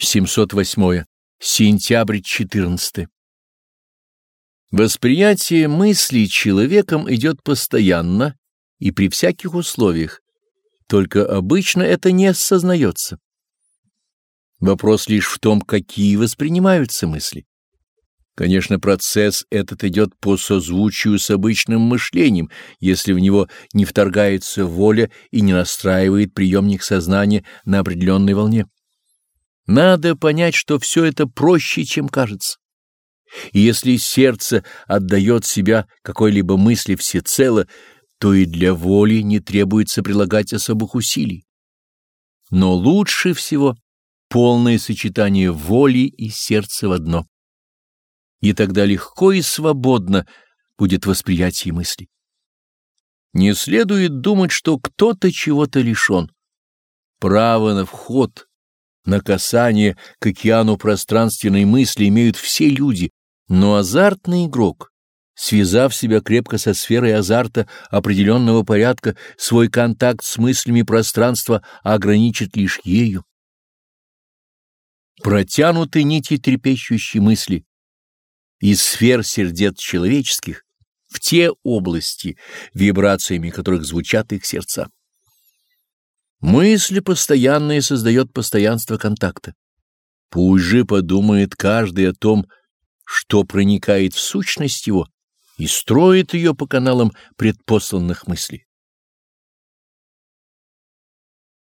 708. Сентябрь 14. Восприятие мыслей человеком идет постоянно и при всяких условиях, только обычно это не осознается. Вопрос лишь в том, какие воспринимаются мысли. Конечно, процесс этот идет по созвучию с обычным мышлением, если в него не вторгается воля и не настраивает приемник сознания на определенной волне. Надо понять, что все это проще, чем кажется. И если сердце отдает себя какой-либо мысли всецело, то и для воли не требуется прилагать особых усилий. Но лучше всего полное сочетание воли и сердца в одно. И тогда легко и свободно будет восприятие мыслей. Не следует думать, что кто-то чего-то лишен. Право на вход на касание к океану пространственной мысли имеют все люди, но азартный игрок, связав себя крепко со сферой азарта определенного порядка, свой контакт с мыслями пространства ограничит лишь ею. Протянуты нити трепещущей мысли из сфер сердец человеческих в те области, вибрациями которых звучат их сердца. Мысль постоянная создает постоянство контакта. Пусть же подумает каждый о том, что проникает в сущность его и строит ее по каналам предпосланных мыслей.